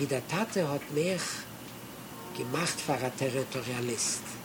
wie der Tate hat mich gemacht für ein Territorialist.